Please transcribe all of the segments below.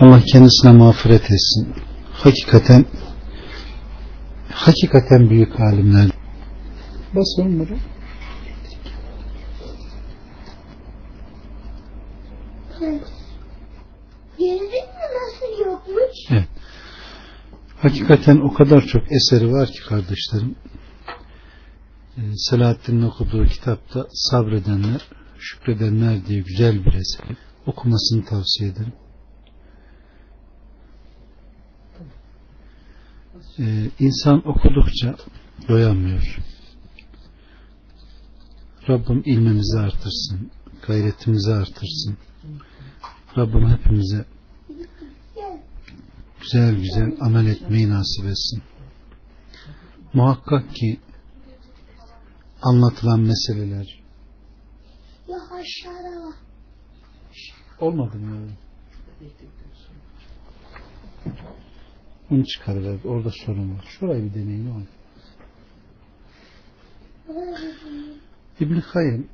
Allah kendisine mağfiret etsin. Hakikaten hakikaten büyük alimler. Bas onları. Mi nasıl yokmuş? Evet. Hakikaten o kadar çok eseri var ki kardeşlerim. Ee, Selahattin'in okuduğu kitapta sabredenler, şükredenler diye güzel bir eser. Okumasını tavsiye ederim. Ee, insan okudukça doyamıyor. Rabbim ilmimizi artırsın, gayretimizi artırsın. Rabbim hepimize güzel güzel amel etmeyi nasip etsin. Muhakkak ki anlatılan meseleler olmadı mı? Bunu çıkarıver. Orada sorun var. Şurayı bir deneyin. o. İbn Kayyım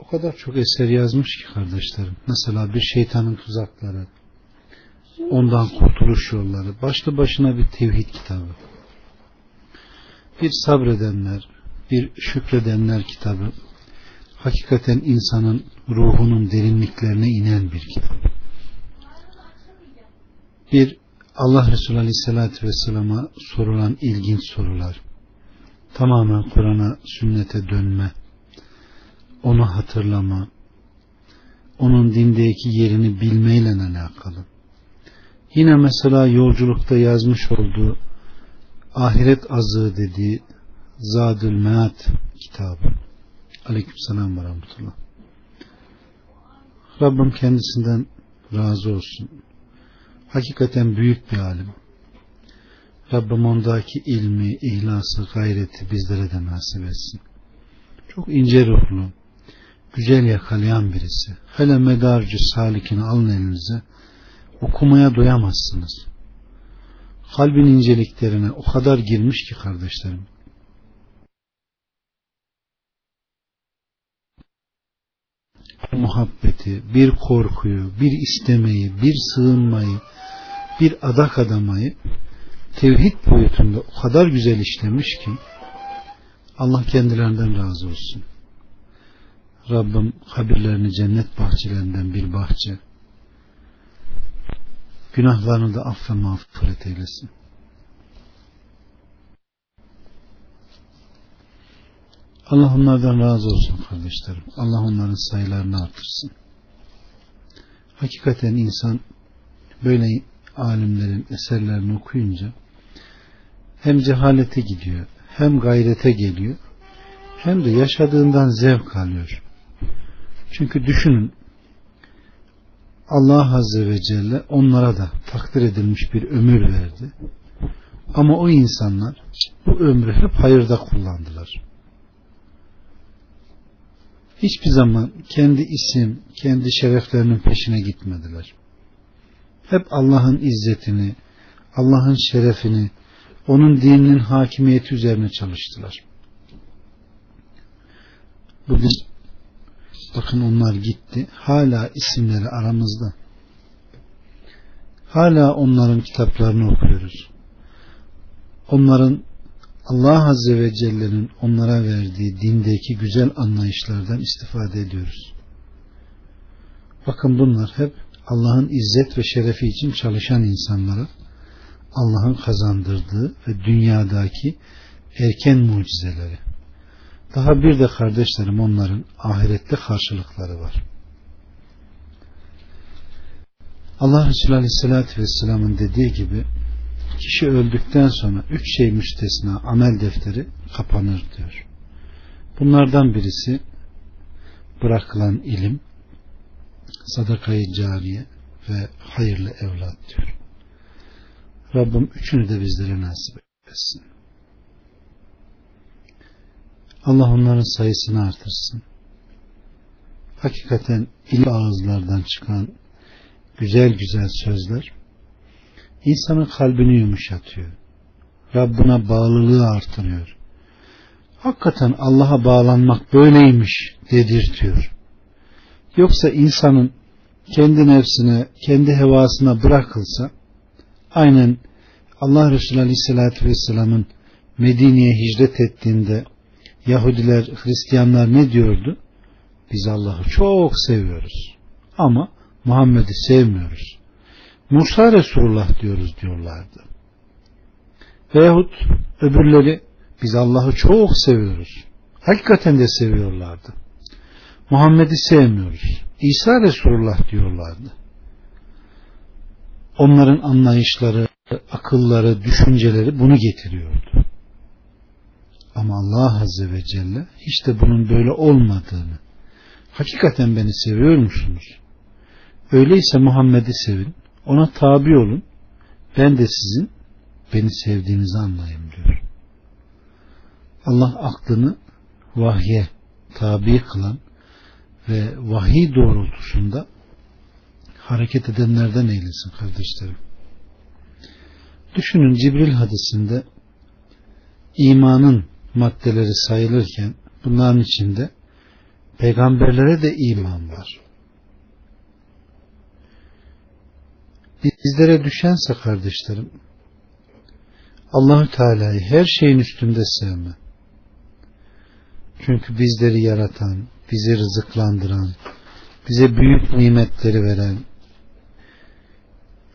o kadar çok eser yazmış ki kardeşlerim. Mesela bir şeytanın tuzakları, ondan kurtuluş yolları, başlı başına bir tevhid kitabı. Bir sabredenler, bir şükredenler kitabı. Hakikaten insanın ruhunun derinliklerine inen bir kitap. Bir Allah Resulü Aleyhisselatü Vesselam'a sorulan ilginç sorular. Tamamen Kur'an'a, sünnete dönme, onu hatırlama, onun dindeki yerini bilmeyle alakalı. Yine mesela yolculukta yazmış olduğu ahiret azığı dediği Zadül Meat kitabı. Aleykümselam ve rahmetullah. Rabbim kendisinden razı olsun. Hakikaten büyük bir alim. Rabbim ondaki ilmi, ihlası, gayreti bizlere de nasip etsin. Çok ince ruhlu, güzel yakalayan birisi. Hele medarcı salikini alın elinize. Okumaya doyamazsınız. Kalbin inceliklerine o kadar girmiş ki kardeşlerim. muhabbeti, bir korkuyu, bir istemeyi, bir sığınmayı, bir adak adamayı tevhid boyutunda o kadar güzel işlemiş ki Allah kendilerinden razı olsun. Rabbim kabirlerini cennet bahçelerinden bir bahçe günahlarını da affe mağfiret eylesin. Allah onlardan razı olsun kardeşlerim. Allah onların sayılarını artırsın. Hakikaten insan böyle alimlerin eserlerini okuyunca hem cehalete gidiyor, hem gayrete geliyor, hem de yaşadığından zevk alıyor. Çünkü düşünün Allah Azze ve Celle onlara da takdir edilmiş bir ömür verdi. Ama o insanlar bu ömrü hep hayırda kullandılar. Hiçbir zaman kendi isim, kendi şereflerinin peşine gitmediler. Hep Allah'ın izzetini, Allah'ın şerefini, onun dininin hakimiyeti üzerine çalıştılar. Bugün bakın onlar gitti. Hala isimleri aramızda. Hala onların kitaplarını okuyoruz. Onların Allah Azze ve Celle'nin onlara verdiği dindeki güzel anlayışlardan istifade ediyoruz. Bakın bunlar hep Allah'ın izzet ve şerefi için çalışan insanlara Allah'ın kazandırdığı ve dünyadaki erken mucizeleri. Daha bir de kardeşlerim onların ahirette karşılıkları var. Allah Resulü Aleyhisselatü Vesselam'ın dediği gibi kişi öldükten sonra üç şey müstesna amel defteri kapanır diyor. Bunlardan birisi bırakılan ilim, sadakayı cariye ve hayırlı evlat diyor. Rabbim üçünü de bizlere nasip etsin. Allah onların sayısını artırsın. Hakikaten il ağızlardan çıkan güzel güzel sözler insanın kalbini yumuşatıyor. Rabbına bağlılığı artırıyor. Hakikaten Allah'a bağlanmak böyleymiş dedirtiyor. Yoksa insanın kendi nefsine, kendi hevasına bırakılsa aynen Allah Resulü Aleyhisselatü Vesselam'ın Medine'ye hicret ettiğinde Yahudiler, Hristiyanlar ne diyordu? Biz Allah'ı çok seviyoruz. Ama Muhammed'i sevmiyoruz. Musa Resulullah diyoruz diyorlardı. Veyahut öbürleri biz Allah'ı çok seviyoruz. Hakikaten de seviyorlardı. Muhammed'i sevmiyoruz. İsa Resulullah diyorlardı. Onların anlayışları, akılları, düşünceleri bunu getiriyordu. Ama Allah Azze ve Celle hiç de bunun böyle olmadığını, hakikaten beni seviyor musunuz? Öyleyse Muhammed'i sevin, ona tabi olun, ben de sizin beni sevdiğinizi anlayın diyor. Allah aklını vahye tabi kılan ve vahiy doğrultusunda hareket edenlerden eylesin kardeşlerim. Düşünün Cibril hadisinde imanın maddeleri sayılırken bunların içinde peygamberlere de iman var. Bizlere düşense kardeşlerim Allahü Teala'yı her şeyin üstünde sevme. Çünkü bizleri yaratan, bizi rızıklandıran, bize büyük nimetleri veren,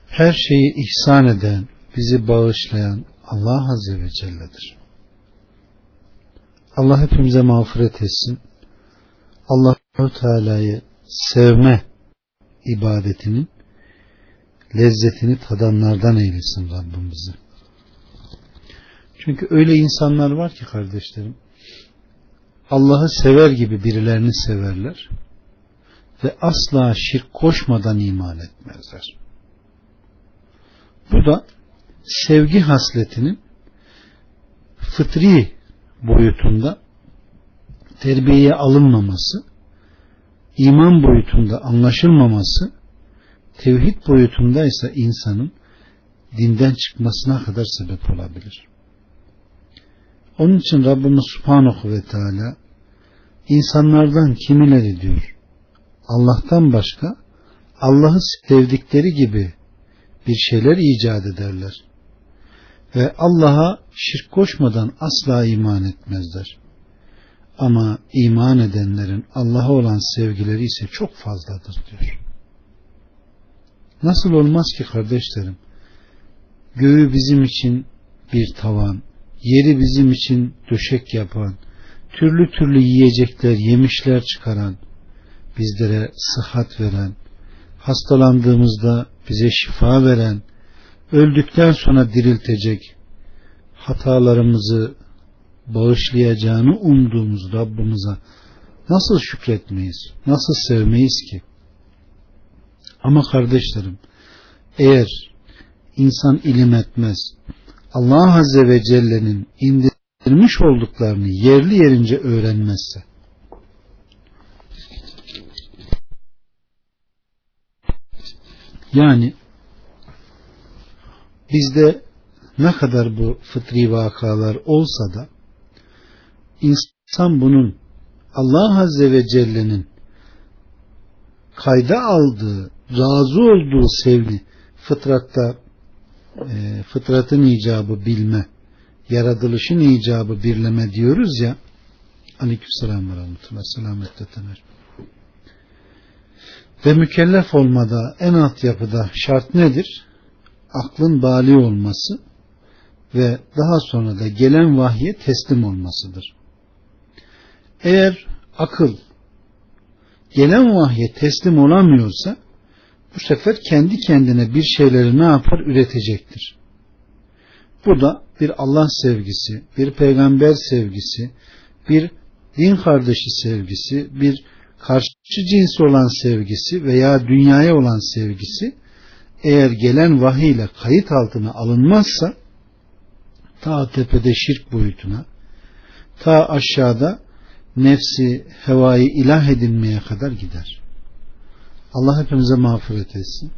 her şeyi ihsan eden, bizi bağışlayan Allah Azze ve Celle'dir. Allah hepimize mağfiret etsin. Allah Teala'yı sevme ibadetinin lezzetini tadanlardan eylesin Rabbim bizi. Çünkü öyle insanlar var ki kardeşlerim Allah'ı sever gibi birilerini severler ve asla şirk koşmadan iman etmezler. Bu da sevgi hasletinin fıtri boyutunda terbiyeye alınmaması, iman boyutunda anlaşılmaması, tevhid boyutunda ise insanın dinden çıkmasına kadar sebep olabilir. Onun için Rabbimiz Subhanahu ve Teala insanlardan kimileri diyor Allah'tan başka Allah'ı sevdikleri gibi bir şeyler icat ederler. Ve Allah'a şirk koşmadan asla iman etmezler. Ama iman edenlerin Allah'a olan sevgileri ise çok fazladır diyor. Nasıl olmaz ki kardeşlerim? Göğü bizim için bir tavan, yeri bizim için döşek yapan, türlü türlü yiyecekler, yemişler çıkaran, bizlere sıhhat veren, hastalandığımızda bize şifa veren, öldükten sonra diriltecek, hatalarımızı bağışlayacağını umduğumuz Rabbimize nasıl şükretmeyiz, nasıl sevmeyiz ki? Ama kardeşlerim, eğer insan ilim etmez, Allah Azze ve Celle'nin indirmiş olduklarını yerli yerince öğrenmezse, yani bizde ne kadar bu fıtri vakalar olsa da insan bunun Allah Azze ve Celle'nin kayda aldığı, razı olduğu sevgi fıtratta e, fıtratın icabı bilme, yaratılışın icabı birleme diyoruz ya Aleykümselam ve rahmetullah selametle tener. Ve mükellef olmada en alt yapıda şart nedir? Aklın bali olması ve daha sonra da gelen vahye teslim olmasıdır. Eğer akıl gelen vahye teslim olamıyorsa bu sefer kendi kendine bir şeyleri ne yapar? Üretecektir. Bu da bir Allah sevgisi, bir peygamber sevgisi, bir din kardeşi sevgisi, bir karşı cinsi olan sevgisi veya dünyaya olan sevgisi eğer gelen vahiy ile kayıt altına alınmazsa ta tepede şirk boyutuna ta aşağıda nefsi hevayı ilah edinmeye kadar gider. Allah hepimize mağfiret etsin.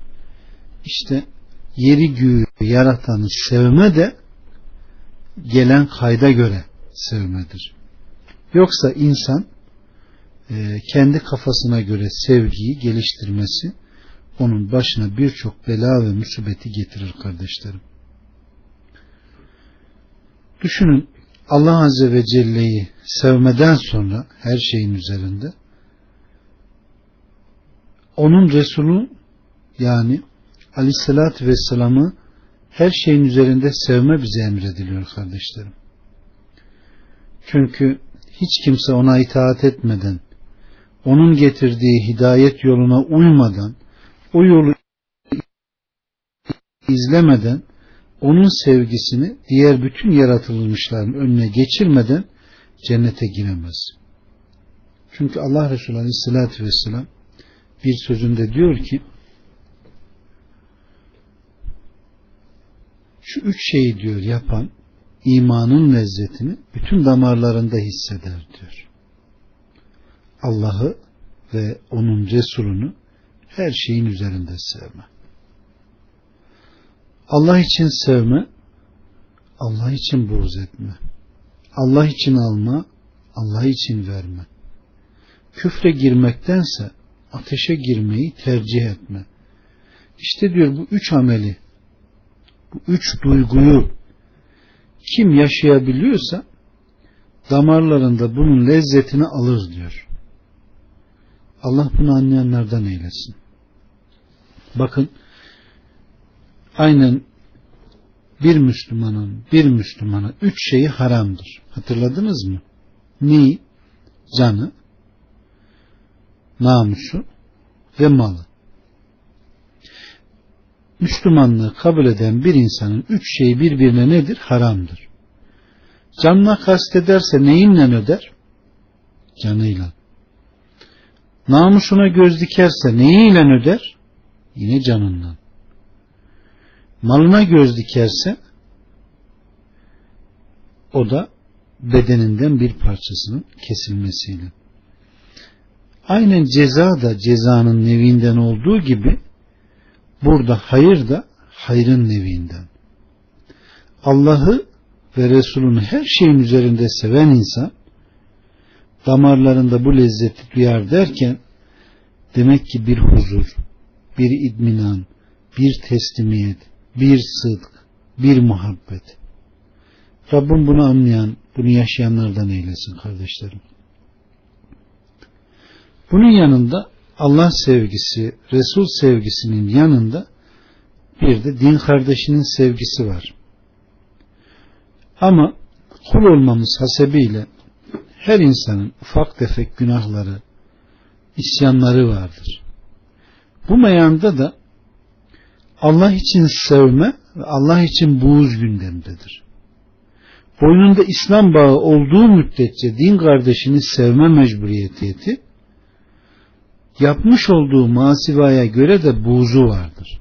İşte yeri göğü yaratanı sevme de gelen kayda göre sevmedir. Yoksa insan e, kendi kafasına göre sevgiyi geliştirmesi onun başına birçok bela ve musibeti getirir kardeşlerim. Düşünün Allah Azze ve Celle'yi sevmeden sonra her şeyin üzerinde onun Resulü yani Aleyhisselatü Vesselam'ı her şeyin üzerinde sevme bize emrediliyor kardeşlerim. Çünkü hiç kimse ona itaat etmeden, onun getirdiği hidayet yoluna uymadan, o yolu izlemeden, onun sevgisini diğer bütün yaratılmışların önüne geçirmeden cennete giremez. Çünkü Allah Resulü Aleyhisselatü Vesselam bir sözünde diyor ki şu üç şeyi diyor yapan imanın lezzetini bütün damarlarında hisseder diyor. Allah'ı ve onun Resulünü her şeyin üzerinde sevme. Allah için sevme, Allah için buğz etme. Allah için alma, Allah için verme. Küfre girmektense ateşe girmeyi tercih etme. İşte diyor bu üç ameli, bu üç duyguyu kim yaşayabiliyorsa damarlarında bunun lezzetini alır diyor. Allah bunu anlayanlardan eylesin. Bakın aynen bir Müslümanın bir Müslümana üç şeyi haramdır. Hatırladınız mı? Ni, canı, namusu ve malı. Müslümanlığı kabul eden bir insanın üç şeyi birbirine nedir? Haramdır. Canına kastederse neyinle öder? Canıyla. Namusuna göz dikerse neyiyle öder? Yine canından. Malına göz dikerse o da bedeninden bir parçasının kesilmesiyle. Aynen ceza da cezanın nevinden olduğu gibi burada hayır da hayrın nevinden. Allah'ı ve Resulünü her şeyin üzerinde seven insan damarlarında bu lezzeti duyar derken demek ki bir huzur, bir idminan, bir teslimiyet, bir sıdk, bir muhabbet. Rabbim bunu anlayan, bunu yaşayanlardan eylesin kardeşlerim. Bunun yanında Allah sevgisi, Resul sevgisinin yanında bir de din kardeşinin sevgisi var. Ama kul olmamız hasebiyle her insanın ufak tefek günahları, isyanları vardır. Bu meyanda da Allah için sevme ve Allah için buğuz gündemdedir. Boynunda İslam bağı olduğu müddetçe din kardeşini sevme mecburiyeti yapmış olduğu masivaya göre de buğzu vardır.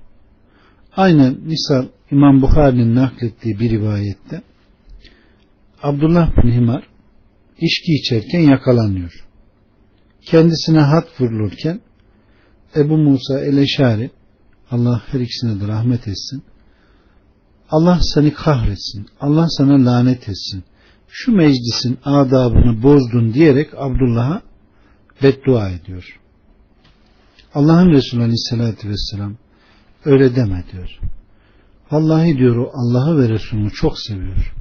Aynen misal İmam Bukhari'nin naklettiği bir rivayette Abdullah bin Himar içki içerken yakalanıyor. Kendisine hat vurulurken Ebu Musa el-Eşari Allah her ikisine de rahmet etsin. Allah seni kahretsin. Allah sana lanet etsin. Şu meclisin adabını bozdun diyerek Abdullah'a beddua ediyor. Allah'ın Resulü Aleyhisselatü Vesselam öyle deme diyor. Vallahi diyor o Allah'ı ve Resulünü çok seviyor.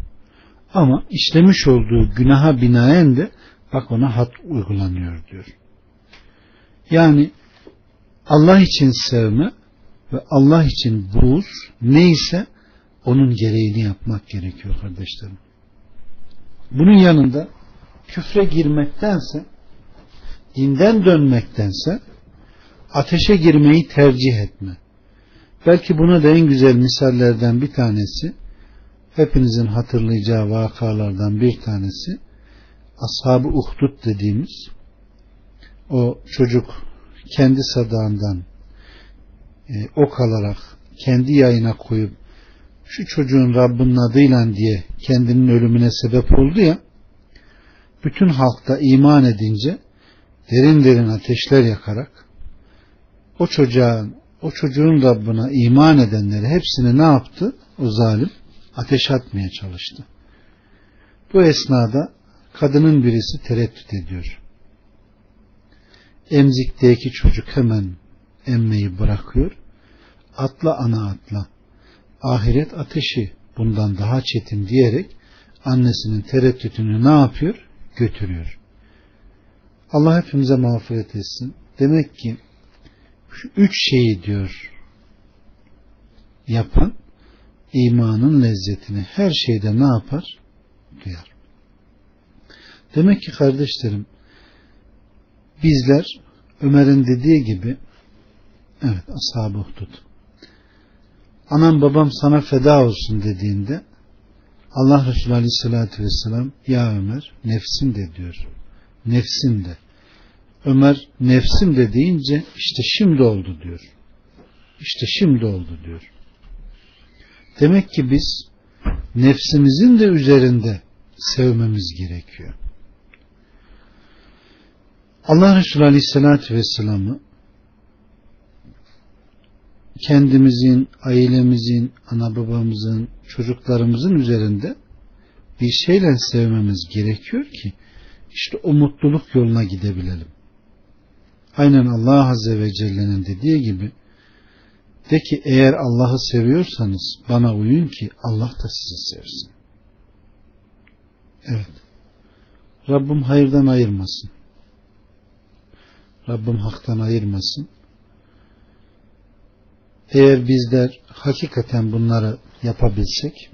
Ama işlemiş olduğu günaha binaen de bak ona hat uygulanıyor diyor. Yani Allah için sevme ve Allah için buğz neyse onun gereğini yapmak gerekiyor kardeşlerim. Bunun yanında küfre girmektense dinden dönmektense ateşe girmeyi tercih etme. Belki buna da en güzel misallerden bir tanesi hepinizin hatırlayacağı vakalardan bir tanesi ashab-ı uhdud dediğimiz o çocuk kendi sadağından e, ok alarak kendi yayına koyup şu çocuğun Rabbinin adıyla diye kendinin ölümüne sebep oldu ya bütün halkta iman edince derin derin ateşler yakarak o çocuğun o çocuğun Rabbına iman edenleri hepsini ne yaptı? O zalim ateş atmaya çalıştı. Bu esnada kadının birisi tereddüt ediyor. Emzikteki çocuk hemen emmeyi bırakıyor. Atla ana atla. Ahiret ateşi bundan daha çetin diyerek annesinin tereddütünü ne yapıyor? Götürüyor. Allah hepimize mağfiret etsin. Demek ki şu üç şeyi diyor yapan imanın lezzetini her şeyde ne yapar? Duyar. Demek ki kardeşlerim bizler Ömer'in dediği gibi evet ashab-ı hudud anam babam sana feda olsun dediğinde Allah Resulü Aleyhisselatü Vesselam ya Ömer nefsim de diyor. Nefsim de. Ömer nefsim de deyince işte şimdi oldu diyor. İşte şimdi oldu diyor. Demek ki biz nefsimizin de üzerinde sevmemiz gerekiyor. Allah Resulü Aleyhisselatü Vesselam'ı kendimizin, ailemizin, ana babamızın, çocuklarımızın üzerinde bir şeyle sevmemiz gerekiyor ki işte o mutluluk yoluna gidebilelim. Aynen Allah Azze ve Celle'nin dediği gibi de ki eğer Allah'ı seviyorsanız bana uyun ki Allah da sizi sevsin. Evet. Rabbim hayırdan ayırmasın. Rabbim haktan ayırmasın. Eğer bizler hakikaten bunları yapabilsek,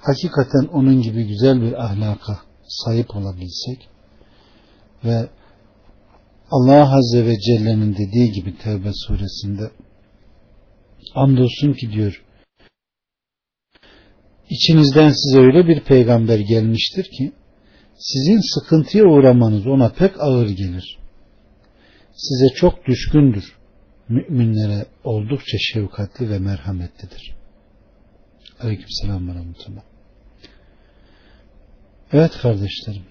hakikaten onun gibi güzel bir ahlaka sahip olabilsek ve Allah Azze ve Celle'nin dediği gibi Tevbe suresinde andolsun ki diyor içinizden size öyle bir peygamber gelmiştir ki sizin sıkıntıya uğramanız ona pek ağır gelir. Size çok düşkündür. Müminlere oldukça şefkatli ve merhametlidir. Aleyküm selam ve rahmetullah. Evet kardeşlerim.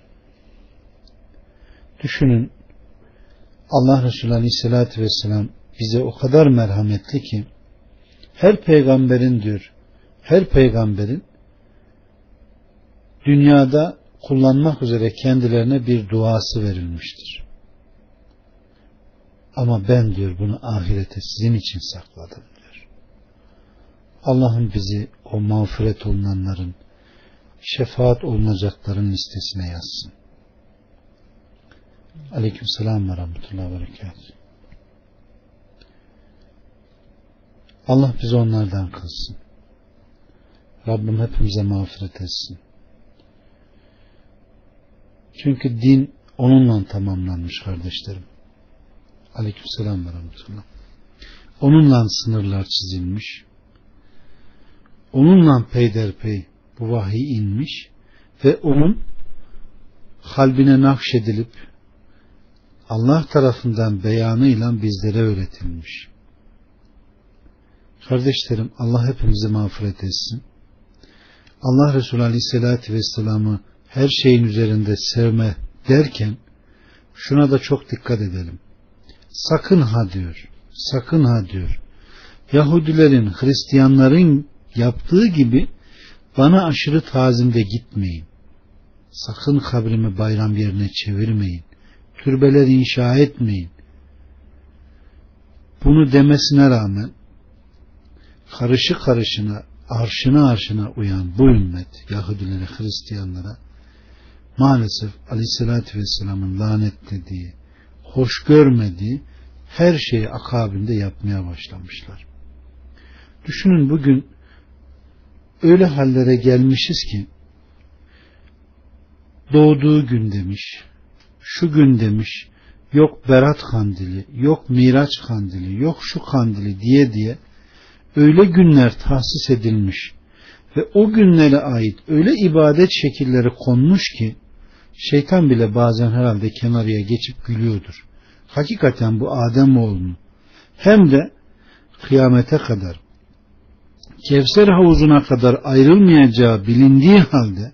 Düşünün Allah Resulü Aleyhisselatü Vesselam bize o kadar merhametli ki her peygamberin diyor her peygamberin dünyada kullanmak üzere kendilerine bir duası verilmiştir. Ama ben diyor bunu ahirete sizin için sakladım diyor. Allah'ım bizi o mağfiret olunanların şefaat olunacakların listesine yazsın. Aleyküm selam ve rahmetullahi ve berekatuhu. Allah bizi onlardan kılsın. Rabbim hepimize mağfiret etsin. Çünkü din onunla tamamlanmış kardeşlerim. Aleyküm selam ve rahmetullah. Onunla sınırlar çizilmiş. Onunla peyderpey bu vahiy inmiş ve onun kalbine nakşedilip Allah tarafından beyanıyla bizlere öğretilmiş. Kardeşlerim Allah hepimizi mağfiret etsin. Allah Resulü Aleyhisselatü Vesselam'ı her şeyin üzerinde sevme derken şuna da çok dikkat edelim. Sakın ha diyor. Sakın ha diyor. Yahudilerin, Hristiyanların yaptığı gibi bana aşırı tazimde gitmeyin. Sakın kabrimi bayram yerine çevirmeyin. Türbeler inşa etmeyin. Bunu demesine rağmen karışı karışına arşına arşına uyan bu ümmet Yahudilere, Hristiyanlara maalesef Aleyhisselatü Vesselam'ın lanetlediği, hoş görmediği her şeyi akabinde yapmaya başlamışlar. Düşünün bugün öyle hallere gelmişiz ki doğduğu gün demiş, şu gün demiş, yok Berat kandili, yok Miraç kandili, yok şu kandili diye diye öyle günler tahsis edilmiş ve o günlere ait öyle ibadet şekilleri konmuş ki şeytan bile bazen herhalde kenarıya geçip gülüyordur. Hakikaten bu Adem oğlunu hem de kıyamete kadar Kevser havuzuna kadar ayrılmayacağı bilindiği halde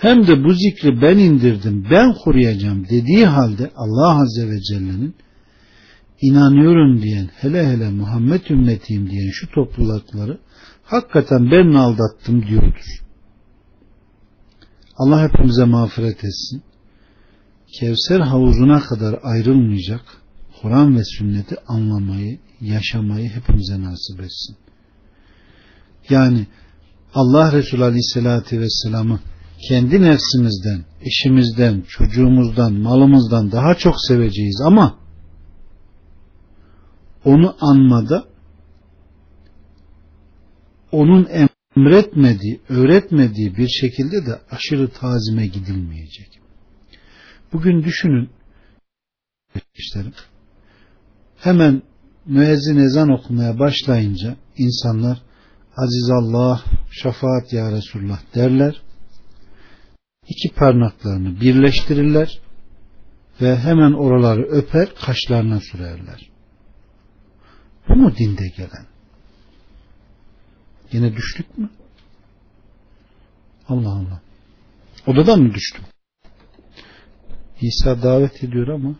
hem de bu zikri ben indirdim, ben koruyacağım dediği halde Allah Azze ve Celle'nin inanıyorum diyen, hele hele Muhammed ümmetiyim diyen şu toplulukları hakikaten ben mi aldattım diyordur. Allah hepimize mağfiret etsin. Kevser havuzuna kadar ayrılmayacak, Kur'an ve sünneti anlamayı, yaşamayı hepimize nasip etsin. Yani Allah Resulü Aleyhisselatü Vesselam'ı kendi nefsimizden, eşimizden, çocuğumuzdan, malımızdan daha çok seveceğiz ama onu anmada onun emretmediği, öğretmediği bir şekilde de aşırı tazime gidilmeyecek. Bugün düşünün işlerim. Hemen müezzin ezan okumaya başlayınca insanlar Aziz Allah, şefaat ya Resulullah derler. İki parmaklarını birleştirirler ve hemen oraları öper, kaşlarına sürerler. Bu mu dinde gelen? Yine düştük mü? Allah Allah. Odadan mı düştüm? İsa davet ediyor ama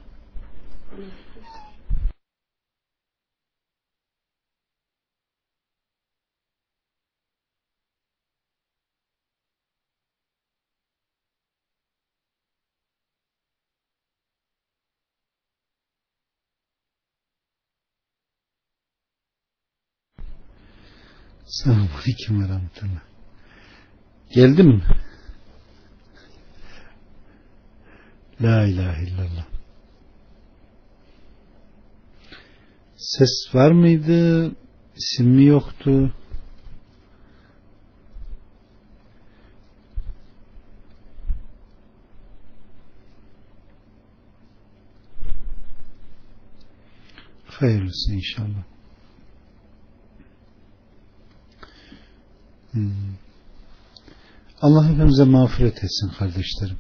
Selamun Aleyküm ve Rahmetullah. Geldin mi? La ilahe illallah. Ses var mıydı? İsim mi yoktu? Hayırlısı inşallah. Hmm. Allah hepimize mağfiret etsin kardeşlerim.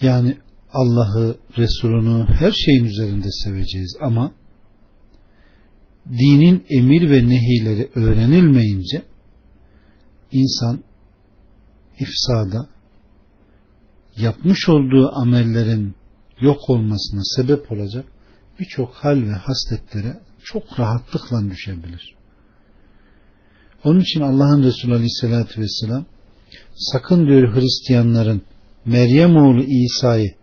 Yani Allah'ı, Resulünü her şeyin üzerinde seveceğiz ama dinin emir ve nehileri öğrenilmeyince insan ifsada yapmış olduğu amellerin yok olmasına sebep olacak birçok hal ve hasletlere çok rahatlıkla düşebilir. Onun için Allah'ın Resulü Aleyhisselatü Vesselam sakın diyor Hristiyanların Meryem oğlu İsa'yı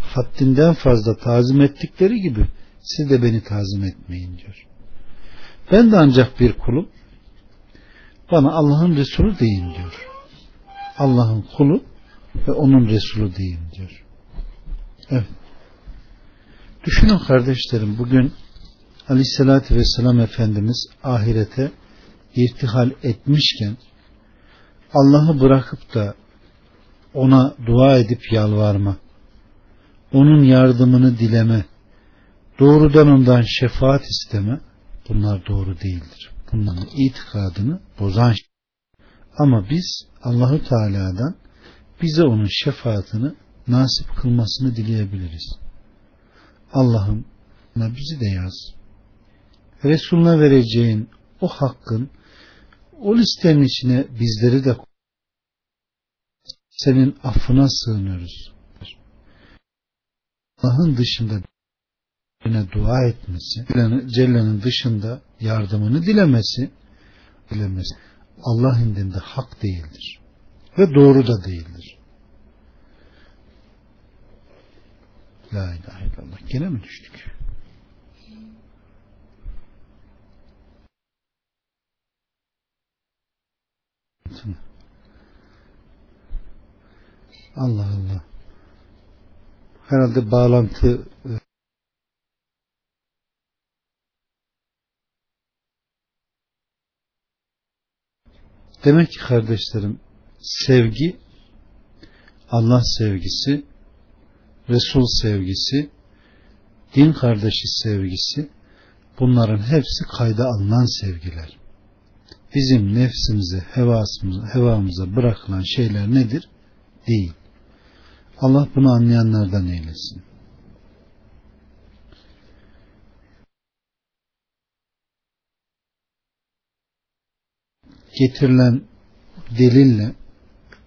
haddinden fazla tazim ettikleri gibi siz de beni tazim etmeyin diyor. Ben de ancak bir kulum. Bana Allah'ın Resulü deyin diyor. Allah'ın kulu ve onun Resulü deyin diyor. Evet. Düşünün kardeşlerim bugün Aleyhisselatü Vesselam Efendimiz ahirete irtihal etmişken Allah'ı bırakıp da ona dua edip yalvarma, onun yardımını dileme, doğrudan ondan şefaat isteme bunlar doğru değildir. Bunların itikadını bozan şey. Ama biz Allahu Teala'dan bize onun şefaatini nasip kılmasını dileyebiliriz. Allah'ım bizi de yaz. Resulüne vereceğin o hakkın o listenin içine bizleri de senin affına sığınıyoruz. Allah'ın dışında dua etmesi, Celle'nin dışında yardımını dilemesi, dilemesi Allah indinde hak değildir. Ve doğru da değildir. La ilahe illallah. Gene mi düştük? Allah Allah. Herhalde bağlantı e, Demek ki kardeşlerim sevgi Allah sevgisi Resul sevgisi din kardeşi sevgisi bunların hepsi kayda alınan sevgiler. Bizim nefsimize, hevasımıza, hevamıza bırakılan şeyler nedir? Değil. Allah bunu anlayanlardan eylesin. Getirilen delille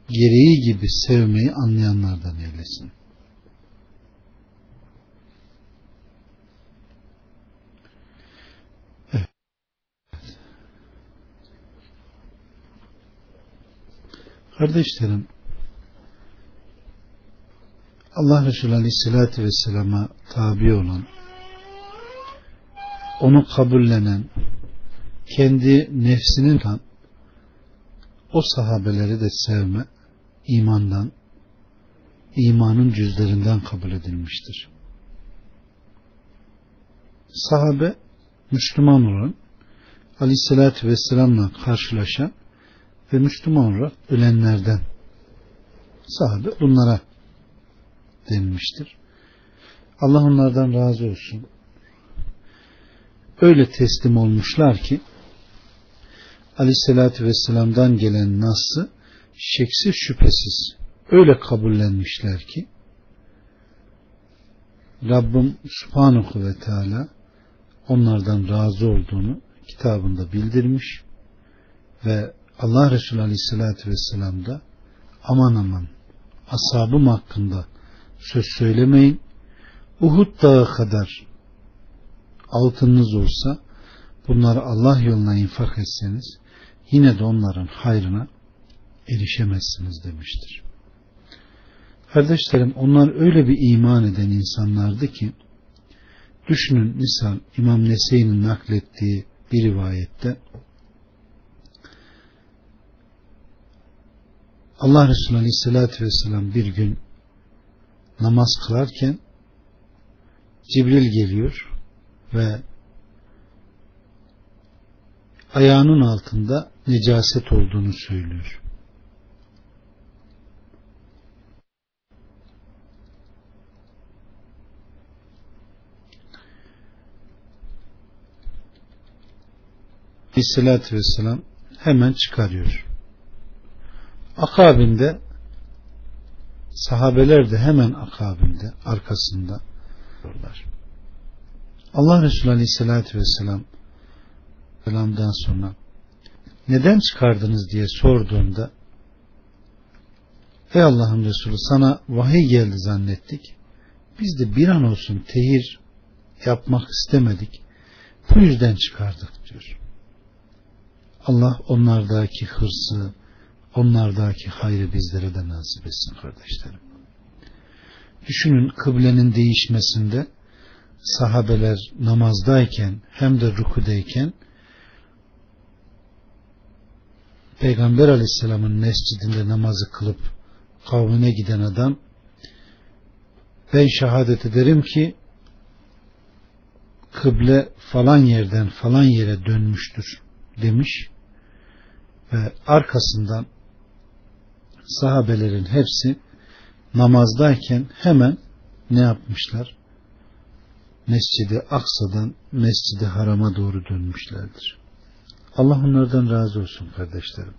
gereği gibi sevmeyi anlayanlardan eylesin. Evet. Kardeşlerim Allah Resulü Aleyhisselatü Vesselam'a tabi olan, onu kabullenen, kendi nefsinin tan, o sahabeleri de sevme, imandan, imanın cüzlerinden kabul edilmiştir. Sahabe, Müslüman olan, Aleyhisselatü Vesselam'la karşılaşan ve Müslüman olarak ölenlerden sahabe bunlara denilmiştir. Allah onlardan razı olsun. Öyle teslim olmuşlar ki Aleyhisselatü Vesselam'dan gelen Nas'ı şeksiz şüphesiz öyle kabullenmişler ki Rabbim Subhanahu ve Teala onlardan razı olduğunu kitabında bildirmiş ve Allah Resulü Aleyhisselatü Vesselam da aman aman ashabım hakkında söz söylemeyin Uhud dağı kadar altınınız olsa bunları Allah yoluna infak etseniz yine de onların hayrına erişemezsiniz demiştir. Kardeşlerim onlar öyle bir iman eden insanlardı ki düşünün misal İmam Nese'nin naklettiği bir rivayette Allah Resulü Aleyhisselatü Vesselam bir gün namaz kılarken Cibril geliyor ve ayağının altında necaset olduğunu söylüyor. Aleyhisselatü Vesselam hemen çıkarıyor. Akabinde sahabeler de hemen akabinde arkasında. Allah Resulü Aleyhisselatü Vesselam Selam'dan sonra neden çıkardınız diye sorduğunda Ey Allah'ın Resulü sana vahiy geldi zannettik. Biz de bir an olsun tehir yapmak istemedik. Bu yüzden çıkardık diyor. Allah onlardaki hırsı, onlardaki hayrı bizlere de nasip etsin kardeşlerim. Düşünün kıblenin değişmesinde sahabeler namazdayken hem de rukudeyken Peygamber aleyhisselamın mescidinde namazı kılıp kavmine giden adam ben şehadet ederim ki kıble falan yerden falan yere dönmüştür demiş ve arkasından sahabelerin hepsi namazdayken hemen ne yapmışlar? Mescidi Aksa'dan Mescidi Haram'a doğru dönmüşlerdir. Allah onlardan razı olsun kardeşlerim.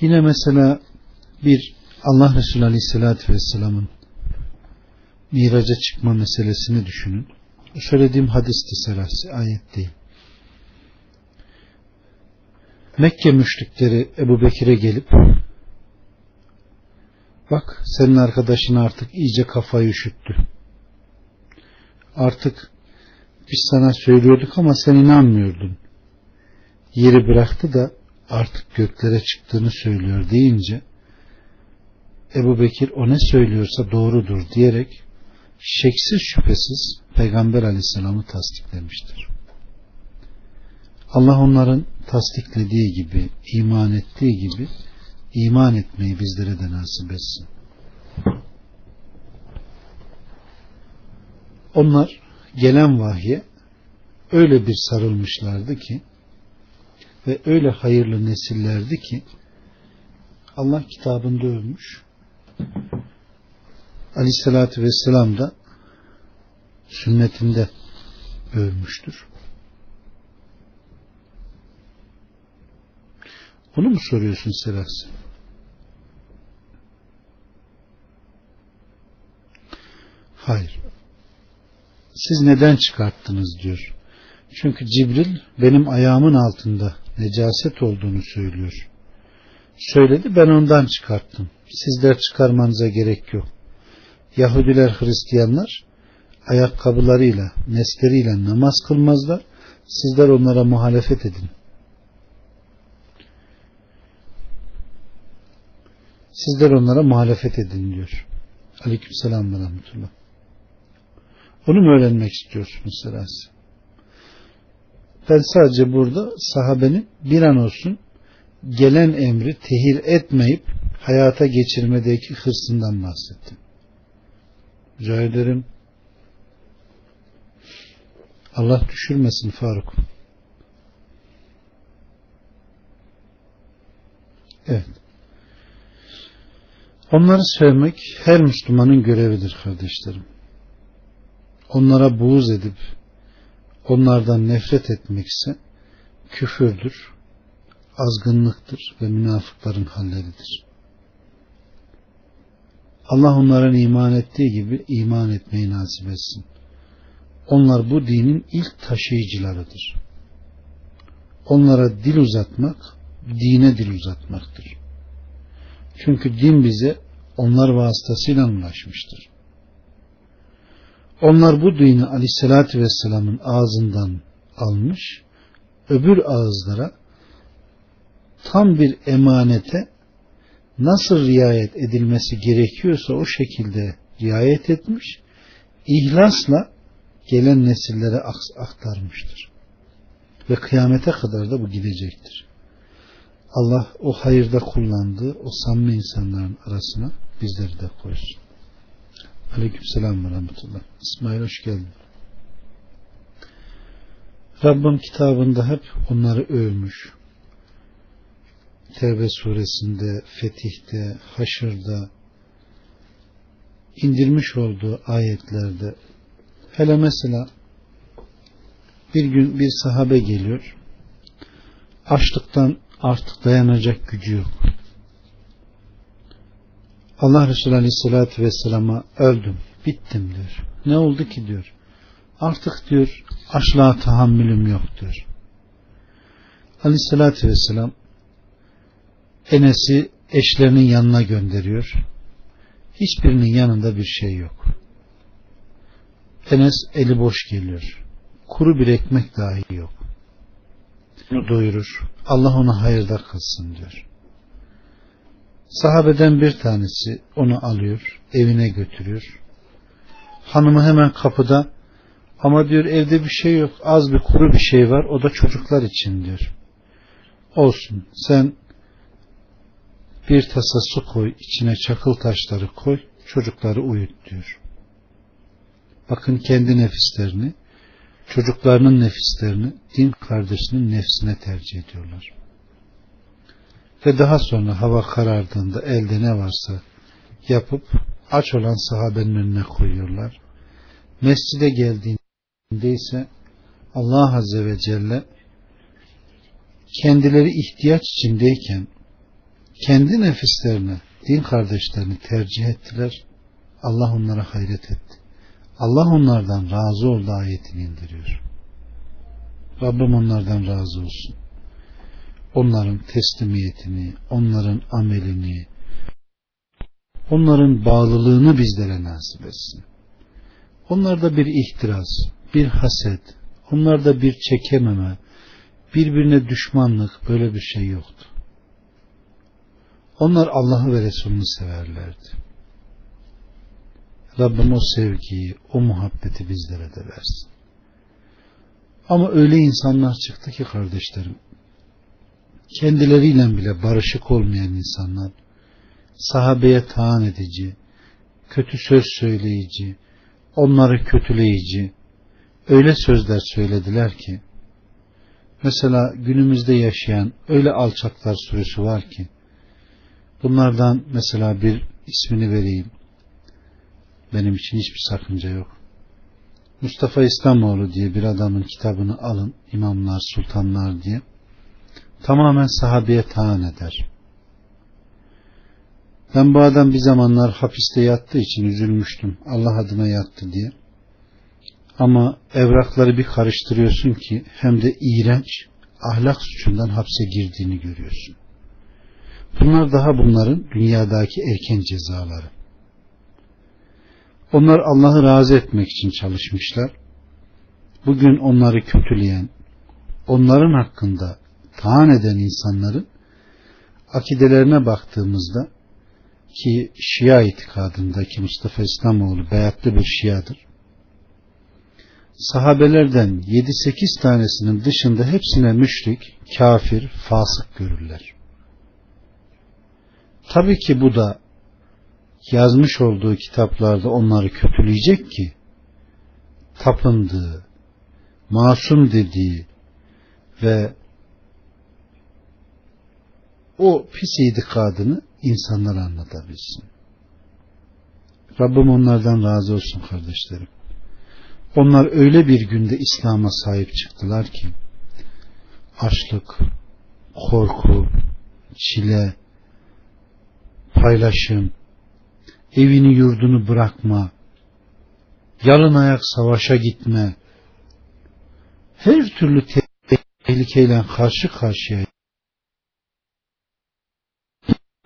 Yine mesela bir Allah Resulü Aleyhisselatü Vesselam'ın miraca çıkma meselesini düşünün. Söylediğim hadis serası ayet değil. Mekke müşrikleri Ebu Bekir'e gelip bak senin arkadaşın artık iyice kafayı üşüttü. Artık biz sana söylüyorduk ama sen inanmıyordun. Yeri bıraktı da artık göklere çıktığını söylüyor deyince Ebu Bekir o ne söylüyorsa doğrudur diyerek şeksiz şüphesiz Peygamber aleyhisselamı tasdiklemiştir. Allah onların tasdiklediği gibi, iman ettiği gibi iman etmeyi bizlere de nasip etsin. Onlar gelen vahye öyle bir sarılmışlardı ki ve öyle hayırlı nesillerdi ki Allah kitabında övmüş. Aleyhissalatü Vesselam da sünnetinde övmüştür. Bunu mu soruyorsun Seras? Hayır. Siz neden çıkarttınız diyor. Çünkü Cibril benim ayağımın altında necaset olduğunu söylüyor. Söyledi ben ondan çıkarttım. Sizler çıkarmanıza gerek yok. Yahudiler Hristiyanlar ayakkabılarıyla, nesleriyle namaz kılmazlar. Sizler onlara muhalefet edin. Sizler onlara muhalefet edin diyor. Aleykümselam ve rahmetullah. Bunu mu öğrenmek istiyorsunuz mesela Ben sadece burada sahabenin bir an olsun gelen emri tehir etmeyip hayata geçirmedeki hırsından bahsettim. Rica ederim. Allah düşürmesin Faruk. Evet. Onları sevmek her Müslümanın görevidir kardeşlerim. Onlara buğz edip onlardan nefret etmek ise küfürdür, azgınlıktır ve münafıkların halleridir. Allah onların iman ettiği gibi iman etmeyi nasip etsin. Onlar bu dinin ilk taşıyıcılarıdır. Onlara dil uzatmak, dine dil uzatmaktır. Çünkü din bize onlar vasıtasıyla ulaşmıştır. Onlar bu dini aleyhissalatü vesselamın ağzından almış, öbür ağızlara tam bir emanete nasıl riayet edilmesi gerekiyorsa o şekilde riayet etmiş, ihlasla gelen nesillere aktarmıştır. Ve kıyamete kadar da bu gidecektir. Allah o hayırda kullandığı o samimi insanların arasına bizleri de koysun. Aleyküm selam ve rahmetullah. İsmail hoş geldin. Rabbim kitabında hep onları övmüş. Tevbe suresinde, Fetih'te, Haşır'da indirmiş olduğu ayetlerde hele mesela bir gün bir sahabe geliyor açlıktan artık dayanacak gücü yok. Allah Resulü Aleyhisselatü Vesselam'a öldüm, bittim diyor. Ne oldu ki diyor. Artık diyor açlığa tahammülüm yok diyor. Aleyhisselatü Vesselam Enes'i eşlerinin yanına gönderiyor. Hiçbirinin yanında bir şey yok. Enes eli boş geliyor. Kuru bir ekmek dahi yok. Doyurur. Allah ona hayırda kılsın diyor. Sahabeden bir tanesi onu alıyor, evine götürüyor. Hanımı hemen kapıda ama diyor evde bir şey yok, az bir kuru bir şey var, o da çocuklar için diyor. Olsun, sen bir tasa su koy, içine çakıl taşları koy, çocukları uyut diyor. Bakın kendi nefislerini, çocuklarının nefislerini din kardeşinin nefsine tercih ediyorlar. Ve daha sonra hava karardığında elde ne varsa yapıp aç olan sahabenin önüne koyuyorlar. Mescide geldiğinde ise Allah Azze ve Celle kendileri ihtiyaç içindeyken kendi nefislerine din kardeşlerini tercih ettiler. Allah onlara hayret etti. Allah onlardan razı oldu ayetini indiriyor. Rabbim onlardan razı olsun. Onların teslimiyetini, onların amelini, onların bağlılığını bizlere nasip etsin. Onlarda bir ihtiras, bir haset, onlarda bir çekememe, birbirine düşmanlık böyle bir şey yoktu. Onlar Allah'ı ve Resulünü severlerdi. Rabbim o sevgiyi, o muhabbeti bizlere de versin. Ama öyle insanlar çıktı ki kardeşlerim, kendileriyle bile barışık olmayan insanlar, sahabeye taan edici, kötü söz söyleyici, onları kötüleyici, öyle sözler söylediler ki, mesela günümüzde yaşayan öyle alçaklar sürüsü var ki, bunlardan mesela bir ismini vereyim, benim için hiçbir sakınca yok. Mustafa İslamoğlu diye bir adamın kitabını alın, imamlar, sultanlar diye, tamamen sahabeye taan eder. Ben bu adam bir zamanlar hapiste yattığı için üzülmüştüm. Allah adına yattı diye. Ama evrakları bir karıştırıyorsun ki hem de iğrenç ahlak suçundan hapse girdiğini görüyorsun. Bunlar daha bunların dünyadaki erken cezaları. Onlar Allah'ı razı etmek için çalışmışlar. Bugün onları kötüleyen, onların hakkında taan eden insanların akidelerine baktığımızda ki Şia itikadındaki Mustafa İslamoğlu beyatlı bir Şiadır. sahabelerden 7-8 tanesinin dışında hepsine müşrik, kafir, fasık görürler. Tabii ki bu da yazmış olduğu kitaplarda onları kötüleyecek ki tapındığı, masum dediği ve o pis itikadını insanlara anlatabilsin. Rabbim onlardan razı olsun kardeşlerim. Onlar öyle bir günde İslam'a sahip çıktılar ki açlık, korku, çile, paylaşım, evini yurdunu bırakma, yalın ayak savaşa gitme, her türlü tehlikeyle karşı karşıya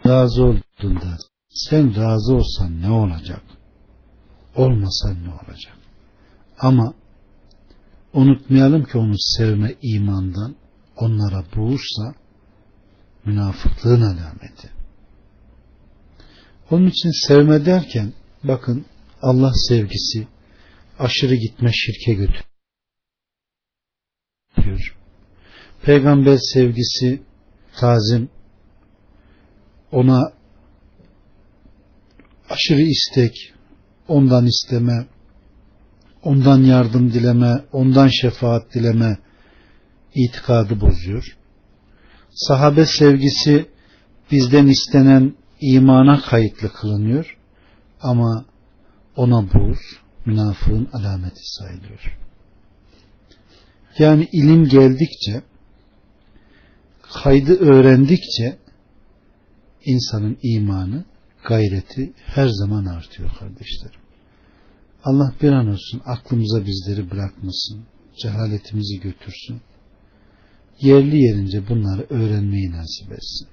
razı olduğunda sen razı olsan ne olacak? Olmasan ne olacak? Ama unutmayalım ki onu sevme imandan onlara boğursa münafıklığın alameti. Onun için sevme derken bakın Allah sevgisi aşırı gitme şirke götürüyor. Peygamber sevgisi tazim ona aşırı istek, ondan isteme, ondan yardım dileme, ondan şefaat dileme itikadı bozuyor. Sahabe sevgisi bizden istenen imana kayıtlı kılınıyor ama ona buğz münafığın alameti sayılıyor. Yani ilim geldikçe kaydı öğrendikçe insanın imanı gayreti her zaman artıyor kardeşlerim. Allah bir an olsun aklımıza bizleri bırakmasın. Cehaletimizi götürsün. Yerli yerince bunları öğrenmeyi nasip etsin.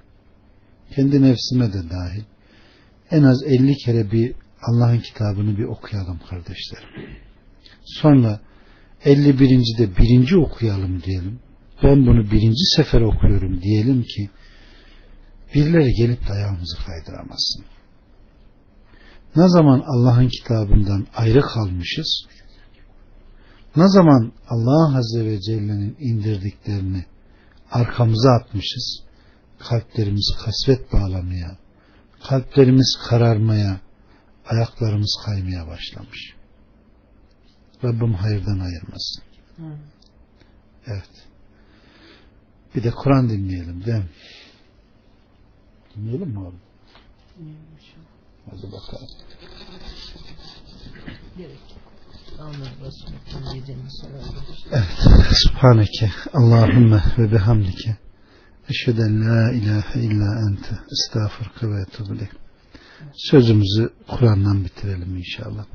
Kendi nefsime de dahil en az 50 kere bir Allah'ın kitabını bir okuyalım kardeşlerim. Sonra 51. de birinci okuyalım diyelim. Ben bunu birinci sefer okuyorum diyelim ki birileri gelip dayağımızı kaydıramasın. Ne zaman Allah'ın kitabından ayrı kalmışız, ne zaman Allah Azze ve Celle'nin indirdiklerini arkamıza atmışız, kalplerimiz kasvet bağlamaya, kalplerimiz kararmaya, ayaklarımız kaymaya başlamış. Rabbim hayırdan ayırmasın. Evet. Bir de Kur'an dinleyelim değil mi? Dinleyelim mi oğlum? Hadi bakalım. Evet. Subhaneke Allahümme ve bihamdike Eşheden la ilahe illa ente estağfurke ve etubile. Sözümüzü Kur'an'dan bitirelim inşallah.